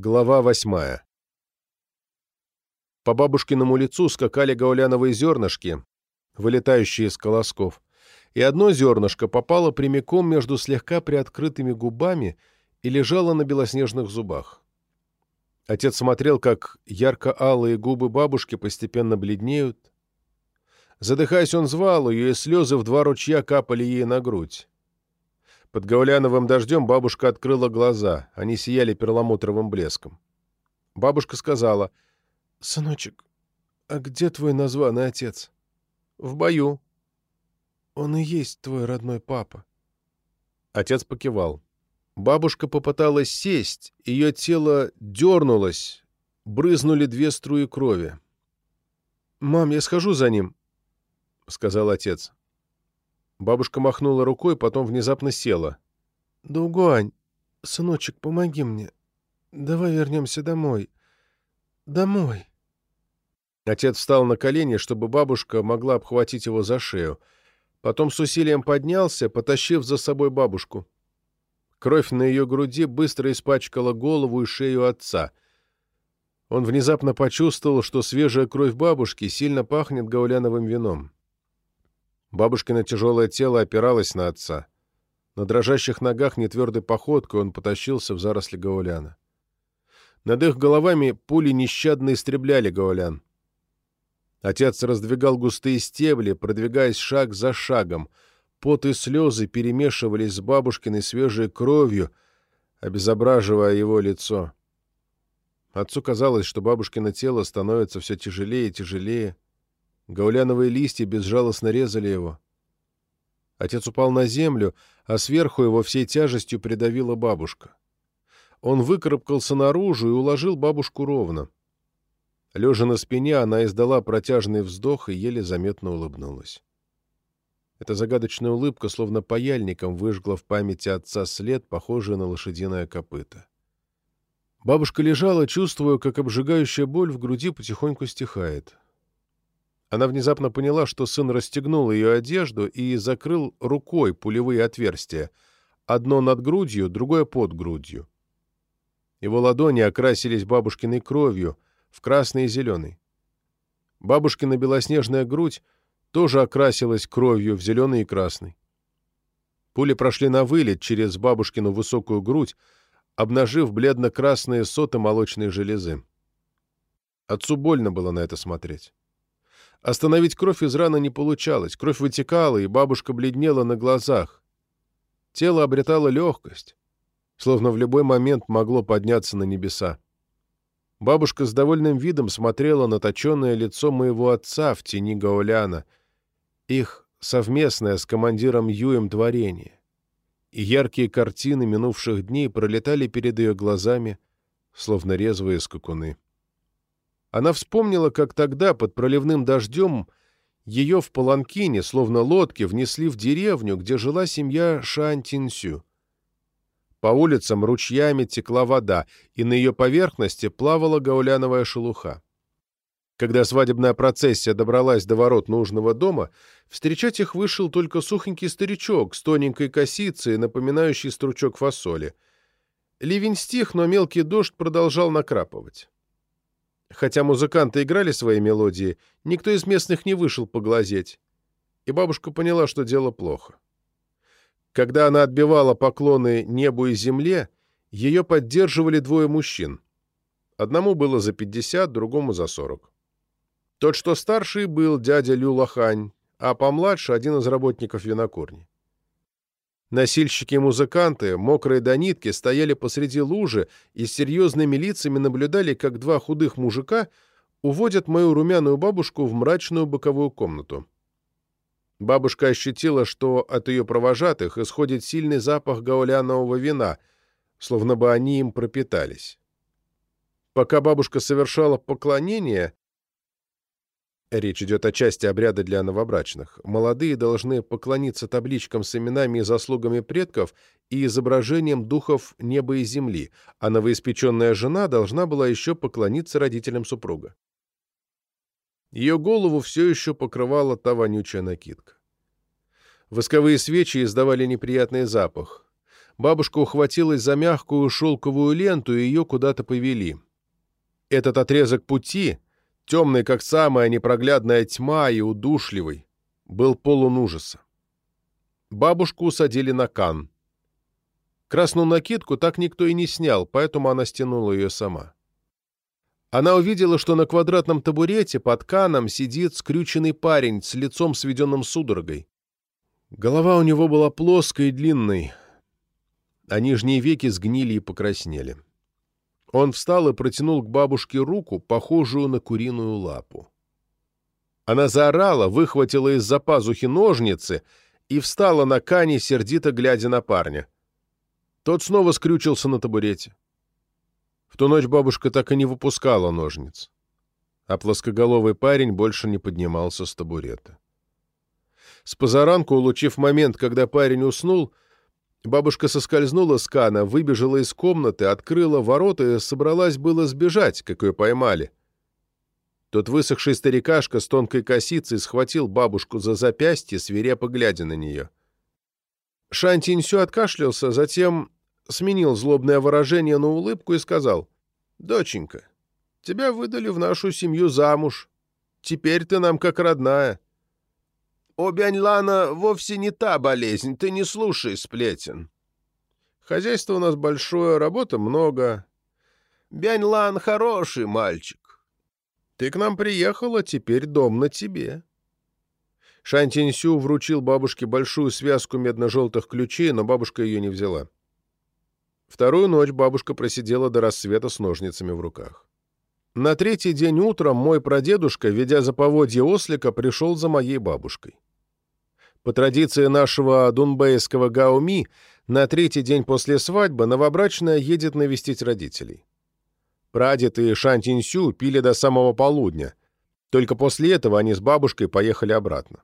Глава восьмая. По бабушкиному лицу скакали гауляновые зернышки, вылетающие из колосков, и одно зернышко попало прямиком между слегка приоткрытыми губами и лежало на белоснежных зубах. Отец смотрел, как ярко-алые губы бабушки постепенно бледнеют. Задыхаясь, он звал ее, и слезы в два ручья капали ей на грудь. Под гауляновым дождем бабушка открыла глаза. Они сияли перламутровым блеском. Бабушка сказала, «Сыночек, а где твой названный отец?» «В бою». «Он и есть твой родной папа». Отец покивал. Бабушка попыталась сесть, ее тело дернулось, брызнули две струи крови. «Мам, я схожу за ним», — сказал отец. Бабушка махнула рукой, потом внезапно села. «Дугуань, сыночек, помоги мне. Давай вернемся домой. Домой». Отец встал на колени, чтобы бабушка могла обхватить его за шею. Потом с усилием поднялся, потащив за собой бабушку. Кровь на ее груди быстро испачкала голову и шею отца. Он внезапно почувствовал, что свежая кровь бабушки сильно пахнет гауляновым вином. Бабушкино тяжелое тело опиралось на отца. На дрожащих ногах нетвердой походкой он потащился в заросли гауляна. Над их головами пули нещадно истребляли гаулян. Отец раздвигал густые стебли, продвигаясь шаг за шагом. Пот и слезы перемешивались с бабушкиной свежей кровью, обезображивая его лицо. Отцу казалось, что бабушкино тело становится все тяжелее и тяжелее. Гауляновые листья безжалостно резали его. Отец упал на землю, а сверху его всей тяжестью придавила бабушка. Он выкарабкался наружу и уложил бабушку ровно. Лежа на спине, она издала протяжный вздох и еле заметно улыбнулась. Эта загадочная улыбка словно паяльником выжгла в памяти отца след, похожий на лошадиное копыто. Бабушка лежала, чувствуя, как обжигающая боль в груди потихоньку стихает. Она внезапно поняла, что сын расстегнул ее одежду и закрыл рукой пулевые отверстия, одно над грудью, другое под грудью. Его ладони окрасились бабушкиной кровью, в красный и зеленый. Бабушкина белоснежная грудь тоже окрасилась кровью в зеленый и красный. Пули прошли на вылет через бабушкину высокую грудь, обнажив бледно-красные соты молочной железы. Отцу больно было на это смотреть. Остановить кровь из раны не получалось, кровь вытекала, и бабушка бледнела на глазах. Тело обретало легкость, словно в любой момент могло подняться на небеса. Бабушка с довольным видом смотрела на точенное лицо моего отца в тени Гауляна, их совместное с командиром Юем творение. И яркие картины минувших дней пролетали перед ее глазами, словно резвые скакуны. Она вспомнила, как тогда, под проливным дождем, ее в Паланкине, словно лодки, внесли в деревню, где жила семья Шантинсю. По улицам ручьями текла вода, и на ее поверхности плавала гауляновая шелуха. Когда свадебная процессия добралась до ворот нужного дома, встречать их вышел только сухонький старичок с тоненькой косицей, напоминающий стручок фасоли. Ливень стих, но мелкий дождь продолжал накрапывать. Хотя музыканты играли свои мелодии, никто из местных не вышел поглазеть. И бабушка поняла, что дело плохо. Когда она отбивала поклоны небу и земле, ее поддерживали двое мужчин. Одному было за пятьдесят, другому за сорок. Тот, что старший, был дядя Люлахань, а помладше — один из работников винокурни. Носильщики и музыканты, мокрые до нитки, стояли посреди лужи и с серьезными лицами наблюдали, как два худых мужика уводят мою румяную бабушку в мрачную боковую комнату. Бабушка ощутила, что от ее провожатых исходит сильный запах гаулянового вина, словно бы они им пропитались. Пока бабушка совершала поклонение, Речь идет о части обряда для новобрачных. Молодые должны поклониться табличкам с именами и заслугами предков и изображением духов неба и земли, а новоиспеченная жена должна была еще поклониться родителям супруга. Ее голову все еще покрывала та вонючая накидка. Восковые свечи издавали неприятный запах. Бабушка ухватилась за мягкую шелковую ленту, и ее куда-то повели. Этот отрезок пути, темный, как самая непроглядная тьма и удушливый, был полон ужаса. Бабушку усадили на кан. Красную накидку так никто и не снял, поэтому она стянула ее сама. Она увидела, что на квадратном табурете под каном сидит скрюченный парень с лицом сведенным судорогой. Голова у него была плоской и длинной, а нижние веки сгнили и покраснели. Он встал и протянул к бабушке руку, похожую на куриную лапу. Она заорала, выхватила из-за пазухи ножницы и встала на кане, сердито глядя на парня. Тот снова скрючился на табурете. В ту ночь бабушка так и не выпускала ножниц, а плоскоголовый парень больше не поднимался с табурета. С позаранку, улучив момент, когда парень уснул, бабушка соскользнула с кана, выбежала из комнаты, открыла ворота и собралась было сбежать, как ее поймали. Тот высохший старикашка с тонкой косицей схватил бабушку за запястье, свирепо глядя на нее. Шантинсю откашлялся, затем сменил злобное выражение на улыбку и сказал, «Доченька, тебя выдали в нашу семью замуж. Теперь ты нам как родная». «У Бяньлана вовсе не та болезнь, ты не слушай сплетен». «Хозяйство у нас большое, работы много. Бяньлан хороший мальчик. Ты к нам приехала, теперь дом на тебе». Шантинсю вручил бабушке большую связку медно-желтых ключей, но бабушка ее не взяла. Вторую ночь бабушка просидела до рассвета с ножницами в руках. На третий день утром мой прадедушка, ведя за поводье ослика, пришел за моей бабушкой. По традиции нашего дунбейского гауми, на третий день после свадьбы новобрачная едет навестить родителей. Прадед и Шантинсю пили до самого полудня. Только после этого они с бабушкой поехали обратно.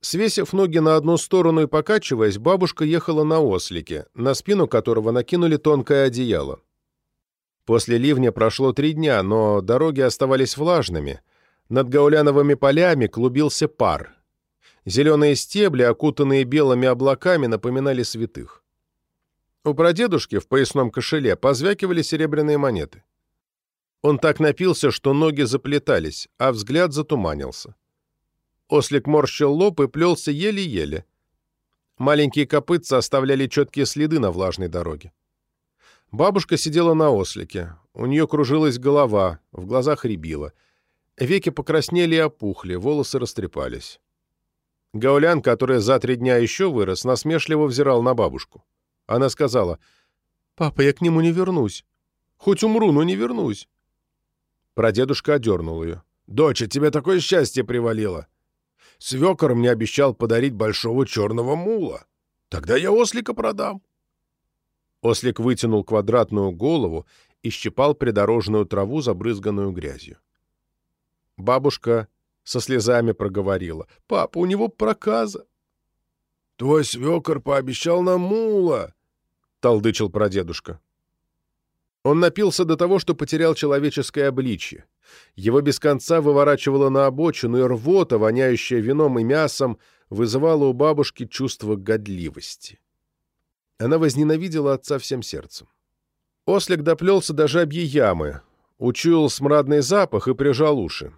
Свесив ноги на одну сторону и покачиваясь, бабушка ехала на ослике, на спину которого накинули тонкое одеяло. После ливня прошло три дня, но дороги оставались влажными. Над гауляновыми полями клубился пар. Зеленые стебли, окутанные белыми облаками, напоминали святых. У прадедушки в поясном кошеле позвякивали серебряные монеты. Он так напился, что ноги заплетались, а взгляд затуманился. Ослик морщил лоб и плелся еле-еле. Маленькие копытца оставляли четкие следы на влажной дороге. Бабушка сидела на ослике. У нее кружилась голова, в глазах рябило. Веки покраснели и опухли, волосы растрепались. Гаулян, который за три дня еще вырос, насмешливо взирал на бабушку. Она сказала, «Папа, я к нему не вернусь. Хоть умру, но не вернусь». Прадедушка одернул ее. «Доча, тебе такое счастье привалило. Свекор мне обещал подарить большого черного мула. Тогда я ослика продам. Ослик вытянул квадратную голову и щипал придорожную траву, забрызганную грязью. Бабушка со слезами проговорила. «Папа, у него проказа». «Твой свекор пообещал нам мула», — толдычил прадедушка. Он напился до того, что потерял человеческое обличье. Его без конца выворачивало на обочину, и рвота, воняющая вином и мясом, вызывала у бабушки чувство годливости. Она возненавидела отца всем сердцем. Ослик доплелся до жабьей ямы, учуял смрадный запах и прижал уши.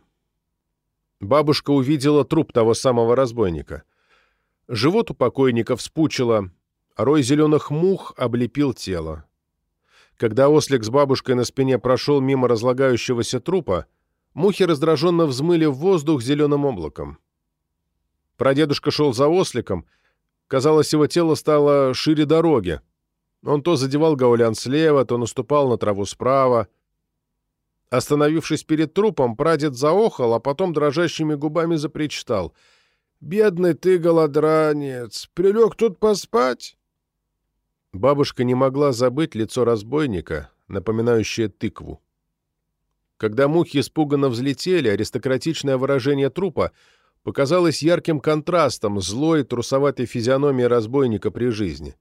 Бабушка увидела труп того самого разбойника. Живот у покойника вспучило, а рой зеленых мух облепил тело. Когда ослик с бабушкой на спине прошел мимо разлагающегося трупа, мухи раздраженно взмыли в воздух зеленым облаком. Прадедушка шел за осликом. Казалось, его тело стало шире дороги. Он то задевал гаулян слева, то наступал на траву справа. Остановившись перед трупом, прадед заохал, а потом дрожащими губами запричитал. «Бедный ты, голодранец! Прилег тут поспать?» Бабушка не могла забыть лицо разбойника, напоминающее тыкву. Когда мухи испуганно взлетели, аристократичное выражение трупа показалось ярким контрастом злой трусоватой физиономии разбойника при жизни.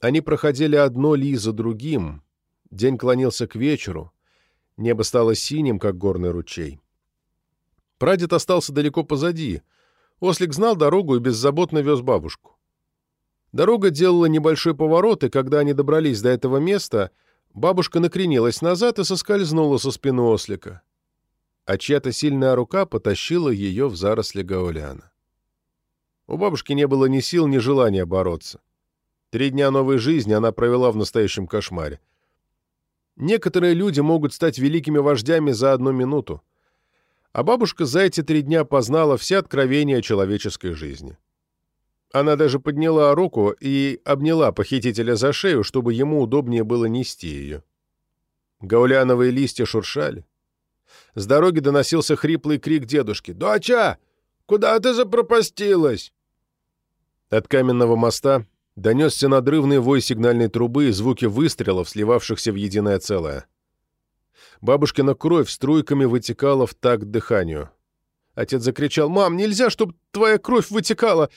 Они проходили одно ли за другим, день клонился к вечеру, небо стало синим, как горный ручей. Прадед остался далеко позади. Ослик знал дорогу и беззаботно вез бабушку. Дорога делала небольшой поворот, и когда они добрались до этого места, бабушка накренилась назад и соскользнула со спины ослика. А чья-то сильная рука потащила ее в заросли гауляна. У бабушки не было ни сил, ни желания бороться. Три дня новой жизни она провела в настоящем кошмаре. Некоторые люди могут стать великими вождями за одну минуту. А бабушка за эти три дня познала все откровения человеческой жизни. Она даже подняла руку и обняла похитителя за шею, чтобы ему удобнее было нести ее. Гауляновые листья шуршали. С дороги доносился хриплый крик дедушки. «Доча! Куда ты запропастилась?» От каменного моста донесся надрывный вой сигнальной трубы и звуки выстрелов, сливавшихся в единое целое. Бабушкина кровь струйками вытекала в такт дыханию. Отец закричал, «Мам, нельзя, чтобы твоя кровь вытекала!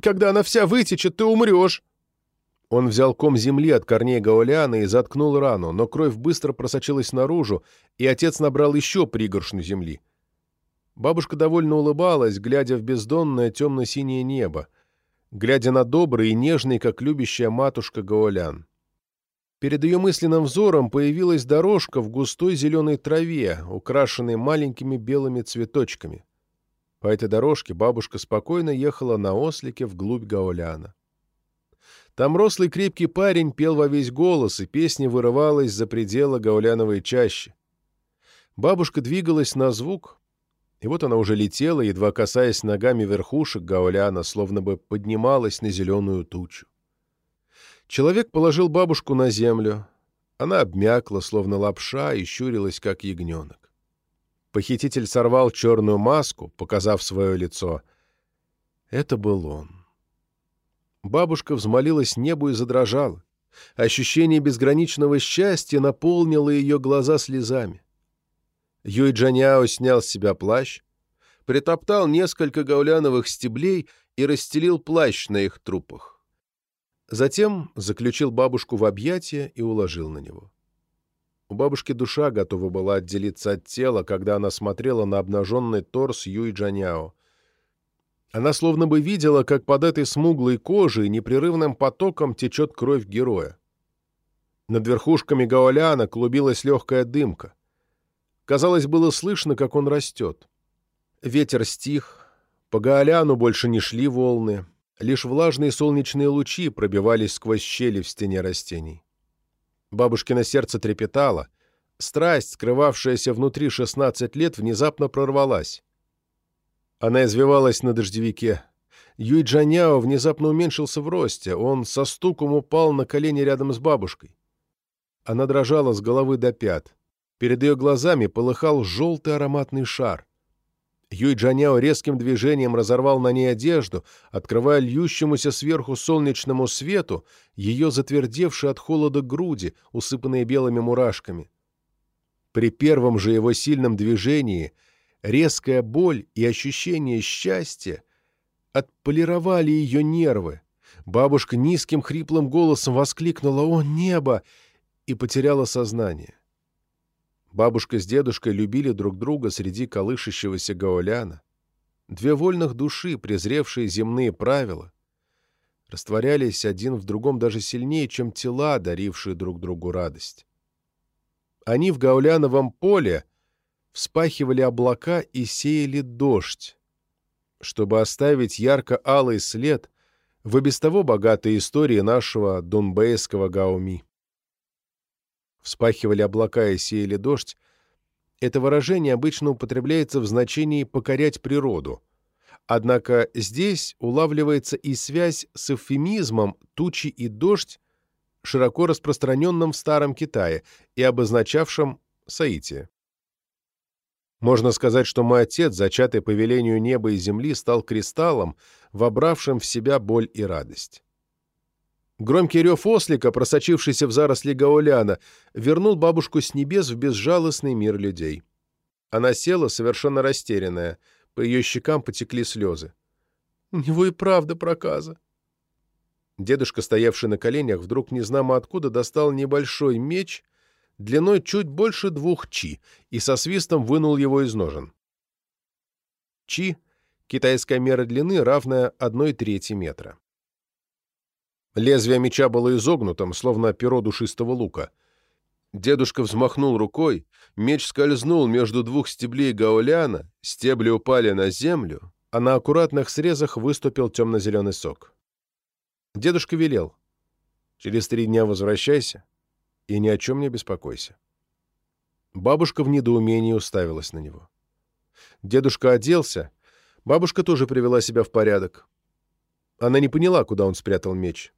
Когда она вся вытечет, ты умрешь!» Он взял ком земли от корней гауляна и заткнул рану, но кровь быстро просочилась наружу, и отец набрал еще пригоршню земли. Бабушка довольно улыбалась, глядя в бездонное темно-синее небо, глядя на добрый и нежный, как любящая матушка Гаулян. Перед ее мысленным взором появилась дорожка в густой зеленой траве, украшенной маленькими белыми цветочками. По этой дорожке бабушка спокойно ехала на ослике вглубь Гауляна. Там рослый крепкий парень пел во весь голос, и песня вырывалась за пределы гауляновой чащи. Бабушка двигалась на звук, и вот она уже летела, едва касаясь ногами верхушек гауляна, словно бы поднималась на зеленую тучу. Человек положил бабушку на землю. Она обмякла, словно лапша, и щурилась, как ягненок. Похититель сорвал черную маску, показав свое лицо. Это был он. Бабушка взмолилась небу и задрожала. Ощущение безграничного счастья наполнило ее глаза слезами. Юй Джаняо снял с себя плащ, притоптал несколько гауляновых стеблей и расстелил плащ на их трупах. Затем заключил бабушку в объятия и уложил на него. У бабушки душа готова была отделиться от тела, когда она смотрела на обнаженный торс Юй Джаняо. Она словно бы видела, как под этой смуглой кожей непрерывным потоком течет кровь героя. Над верхушками гауляна клубилась легкая дымка. Казалось, было слышно, как он растет. Ветер стих, по гауляну больше не шли волны, лишь влажные солнечные лучи пробивались сквозь щели в стене растений. Бабушкино сердце трепетало. Страсть, скрывавшаяся внутри 16 лет, внезапно прорвалась. Она извивалась на дождевике. Юй Джаняо внезапно уменьшился в росте. Он со стуком упал на колени рядом с бабушкой. Она дрожала с головы до пят. Перед ее глазами полыхал желтый ароматный шар. Юй Джаняо резким движением разорвал на ней одежду, открывая льющемуся сверху солнечному свету ее затвердевшие от холода груди, усыпанные белыми мурашками. При первом же его сильном движении резкая боль и ощущение счастья отполировали ее нервы. Бабушка низким хриплым голосом воскликнула «О, небо!» и потеряла сознание. Бабушка с дедушкой любили друг друга среди колышащегося гауляна. Две вольных души, презревшие земные правила, растворялись один в другом даже сильнее, чем тела, дарившие друг другу радость. Они в гауляновом поле вспахивали облака и сеяли дождь, чтобы оставить ярко-алый след в и без того богатой истории нашего донбейского гауми вспахивали облака и сеяли дождь, это выражение обычно употребляется в значении «покорять природу». Однако здесь улавливается и связь с эвфемизмом «тучи и дождь», широко распространенным в Старом Китае и обозначавшим Саития. Можно сказать, что мой отец, зачатый по велению неба и земли, стал кристаллом, вобравшим в себя боль и радость. Громкий рев ослика, просочившийся в заросли гауляна, вернул бабушку с небес в безжалостный мир людей. Она села, совершенно растерянная. По ее щекам потекли слезы. «У него и правда проказа». Дедушка, стоявший на коленях, вдруг незнамо откуда достал небольшой меч длиной чуть больше двух чи и со свистом вынул его из ножен. Чи — китайская мера длины, равная одной трети метра. Лезвие меча было изогнутым, словно перо душистого лука. Дедушка взмахнул рукой, меч скользнул между двух стеблей гауляна, стебли упали на землю, а на аккуратных срезах выступил темно-зеленый сок. Дедушка велел. «Через три дня возвращайся и ни о чем не беспокойся». Бабушка в недоумении уставилась на него. Дедушка оделся, бабушка тоже привела себя в порядок. Она не поняла, куда он спрятал меч.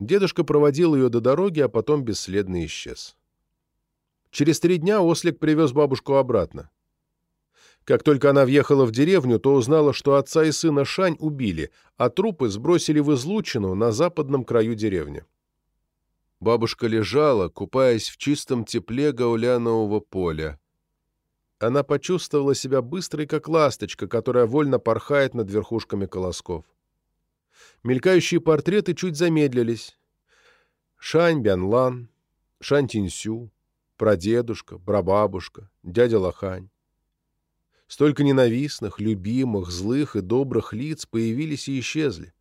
Дедушка проводил ее до дороги, а потом бесследно исчез. Через три дня Ослик привез бабушку обратно. Как только она въехала в деревню, то узнала, что отца и сына Шань убили, а трупы сбросили в излучину на западном краю деревни. Бабушка лежала, купаясь в чистом тепле гаулянового поля. Она почувствовала себя быстрой, как ласточка, которая вольно порхает над верхушками колосков. Мелькающие портреты чуть замедлились. Шань Бянлан, Шань Тинсю, прадедушка, прабабушка, дядя Лохань. Столько ненавистных, любимых, злых и добрых лиц появились и исчезли.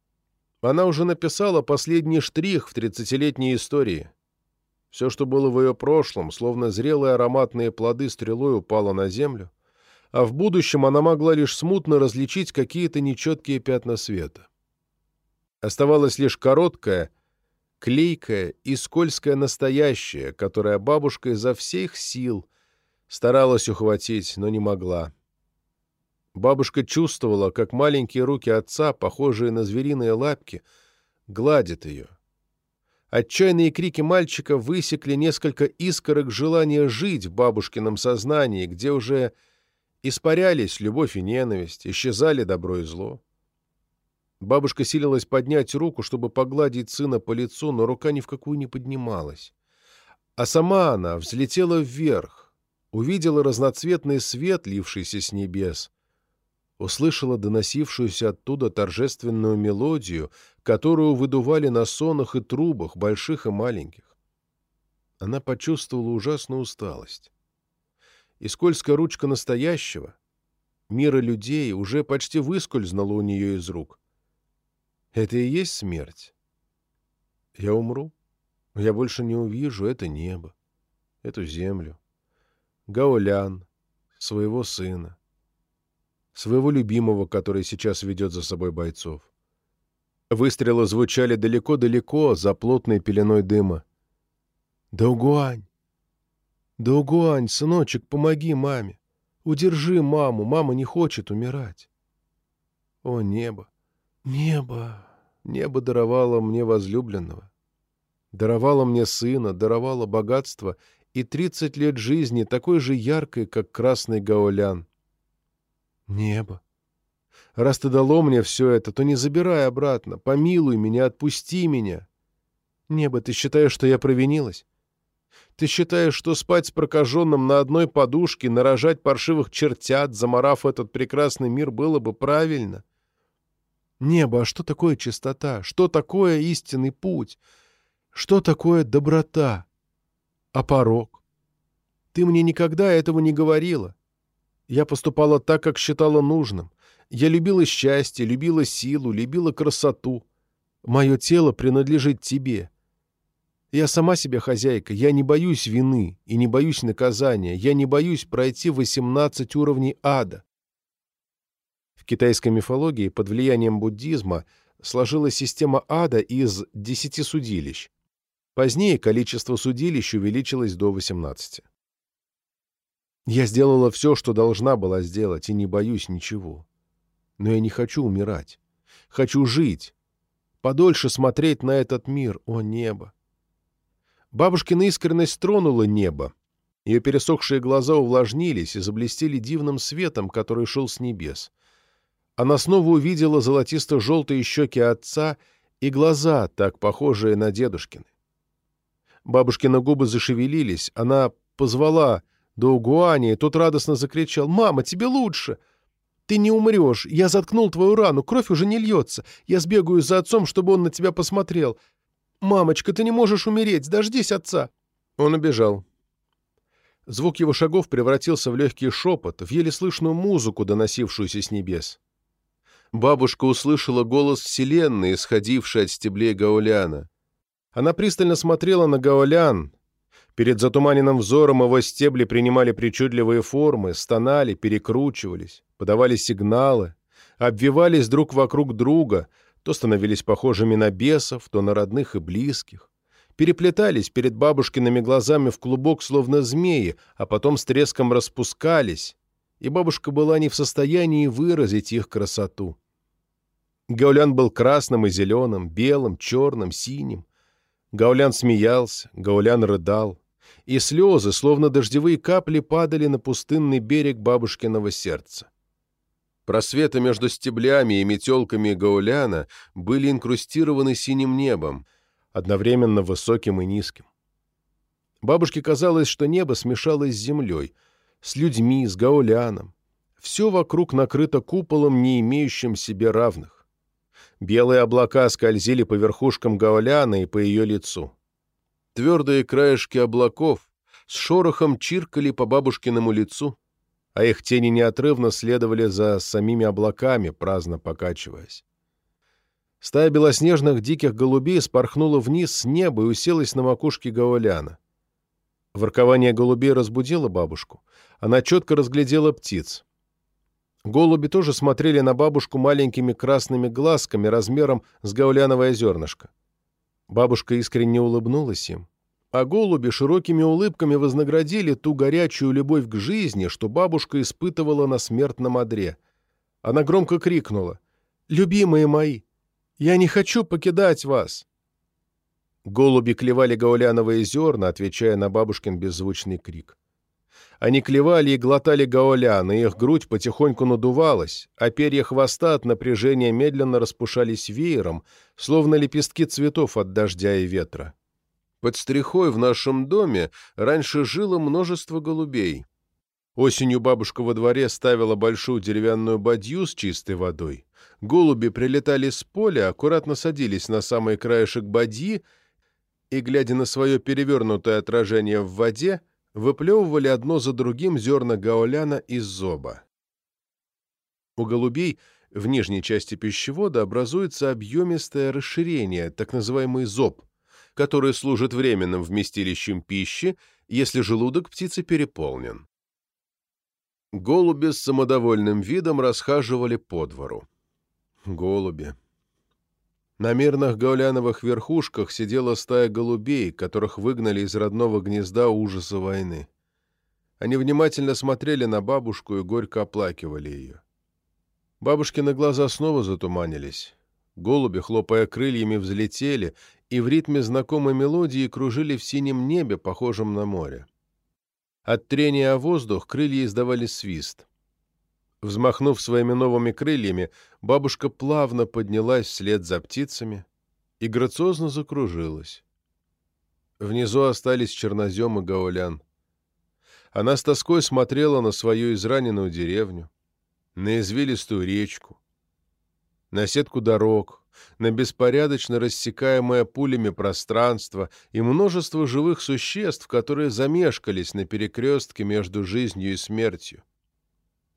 Она уже написала последний штрих в тридцатилетней истории. Все, что было в ее прошлом, словно зрелые ароматные плоды стрелой упало на землю, а в будущем она могла лишь смутно различить какие-то нечеткие пятна света. Оставалось лишь короткое, клейкое и скользкое настоящее, которое бабушка изо всех сил старалась ухватить, но не могла. Бабушка чувствовала, как маленькие руки отца, похожие на звериные лапки, гладят ее. Отчаянные крики мальчика высекли несколько искорок желания жить в бабушкином сознании, где уже испарялись любовь и ненависть, исчезали добро и зло. Бабушка силилась поднять руку, чтобы погладить сына по лицу, но рука ни в какую не поднималась. А сама она взлетела вверх, увидела разноцветный свет, лившийся с небес, услышала доносившуюся оттуда торжественную мелодию, которую выдували на сонах и трубах, больших и маленьких. Она почувствовала ужасную усталость. И скользкая ручка настоящего, мира людей, уже почти выскользнула у нее из рук. Это и есть смерть. Я умру. Я больше не увижу это небо, эту землю, Гаулян, своего сына, своего любимого, который сейчас ведет за собой бойцов. Выстрелы звучали далеко-далеко, за плотной пеленой дыма. «Даугуань! Даугуань, сыночек, помоги маме! Удержи маму, мама не хочет умирать!» «О, небо! Небо! Небо даровало мне возлюбленного, даровало мне сына, даровало богатство и тридцать лет жизни, такой же яркой, как красный гаулян. Небо! Раз ты дало мне все это, то не забирай обратно, помилуй меня, отпусти меня. Небо, ты считаешь, что я провинилась? Ты считаешь, что спать с прокаженным на одной подушке, нарожать паршивых чертят, заморав этот прекрасный мир, было бы правильно? Небо, а что такое чистота? Что такое истинный путь? Что такое доброта? А порог? Ты мне никогда этого не говорила. Я поступала так, как считала нужным. Я любила счастье, любила силу, любила красоту. Мое тело принадлежит тебе. Я сама себе хозяйка, я не боюсь вины и не боюсь наказания, я не боюсь пройти 18 уровней ада китайской мифологии под влиянием буддизма сложилась система ада из десяти судилищ. Позднее количество судилищ увеличилось до 18. Я сделала все, что должна была сделать, и не боюсь ничего. Но я не хочу умирать. Хочу жить. Подольше смотреть на этот мир, о небо. Бабушкина искренность тронула небо. Ее пересохшие глаза увлажнились и заблестели дивным светом, который шел с небес она снова увидела золотисто-желтые щеки отца и глаза, так похожие на дедушкины. Бабушкины губы зашевелились, она позвала Доугуани, и тот радостно закричал «Мама, тебе лучше!» «Ты не умрешь! Я заткнул твою рану, кровь уже не льется. Я сбегаю за отцом, чтобы он на тебя посмотрел. Мамочка, ты не можешь умереть, дождись отца!» Он убежал. Звук его шагов превратился в легкий шепот, в еле слышную музыку, доносившуюся с небес. Бабушка услышала голос Вселенной, исходивший от стеблей гауляна. Она пристально смотрела на гаулян. Перед затуманенным взором его стебли принимали причудливые формы, стонали, перекручивались, подавали сигналы, обвивались друг вокруг друга, то становились похожими на бесов, то на родных и близких переплетались перед бабушкиными глазами в клубок, словно змеи, а потом с треском распускались, и бабушка была не в состоянии выразить их красоту. Гаулян был красным и зеленым, белым, черным, синим. Гаулян смеялся, Гаулян рыдал, и слезы, словно дождевые капли, падали на пустынный берег бабушкиного сердца. Просветы между стеблями и метелками Гауляна были инкрустированы синим небом — одновременно высоким и низким. Бабушке казалось, что небо смешалось с землей, с людьми, с гауляном. Все вокруг накрыто куполом, не имеющим себе равных. Белые облака скользили по верхушкам гауляна и по ее лицу. Твердые краешки облаков с шорохом чиркали по бабушкиному лицу, а их тени неотрывно следовали за самими облаками, праздно покачиваясь. Стая белоснежных диких голубей спорхнула вниз с неба и уселась на макушке Гауляна. Воркование голубей разбудило бабушку. Она четко разглядела птиц. Голуби тоже смотрели на бабушку маленькими красными глазками размером с гауляновое зернышко. Бабушка искренне улыбнулась им. А голуби широкими улыбками вознаградили ту горячую любовь к жизни, что бабушка испытывала на смертном одре. Она громко крикнула «Любимые мои, я не хочу покидать вас!» Голуби клевали гауляновые зерна, отвечая на бабушкин беззвучный крик. Они клевали и глотали гаулян, и их грудь потихоньку надувалась, а перья хвоста от напряжения медленно распушались веером, словно лепестки цветов от дождя и ветра. Под стрихой в нашем доме раньше жило множество голубей. Осенью бабушка во дворе ставила большую деревянную бадью с чистой водой. Голуби прилетали с поля, аккуратно садились на самый краешек бадьи и, глядя на свое перевернутое отражение в воде, выплевывали одно за другим зерна гауляна из зоба. У голубей в нижней части пищевода образуется объемистое расширение, так называемый зоб, который служит временным вместилищем пищи, если желудок птицы переполнен. Голуби с самодовольным видом расхаживали по двору. Голуби. На мирных гауляновых верхушках сидела стая голубей, которых выгнали из родного гнезда ужаса войны. Они внимательно смотрели на бабушку и горько оплакивали ее. Бабушкины глаза снова затуманились. Голуби, хлопая крыльями, взлетели и в ритме знакомой мелодии кружили в синем небе, похожем на море. От трения о воздух крылья издавали свист. Взмахнув своими новыми крыльями, бабушка плавно поднялась вслед за птицами и грациозно закружилась. Внизу остались чернозем и гаулян. Она с тоской смотрела на свою израненную деревню, на извилистую речку, на сетку дорог, на беспорядочно рассекаемое пулями пространство и множество живых существ, которые замешкались на перекрестке между жизнью и смертью.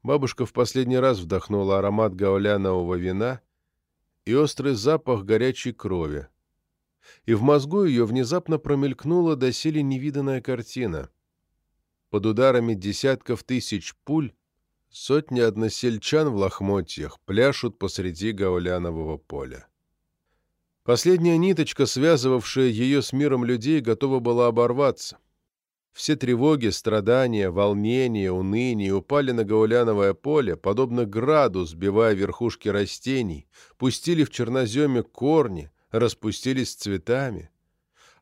Бабушка в последний раз вдохнула аромат гаулянового вина и острый запах горячей крови. И в мозгу ее внезапно промелькнула доселе невиданная картина. Под ударами десятков тысяч пуль Сотни односельчан в лохмотьях пляшут посреди гаулянового поля. Последняя ниточка, связывавшая ее с миром людей, готова была оборваться. Все тревоги, страдания, волнения, уныние упали на гауляновое поле, подобно граду, сбивая верхушки растений, пустили в черноземе корни, распустились цветами,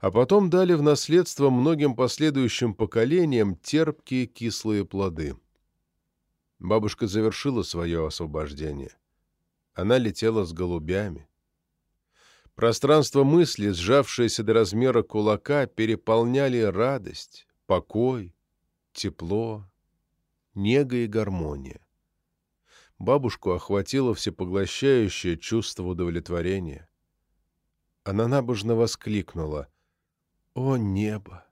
а потом дали в наследство многим последующим поколениям терпкие кислые плоды. Бабушка завершила свое освобождение. Она летела с голубями. Пространство мысли, сжавшееся до размера кулака, переполняли радость, покой, тепло, нега и гармония. Бабушку охватило всепоглощающее чувство удовлетворения. Она набожно воскликнула «О небо!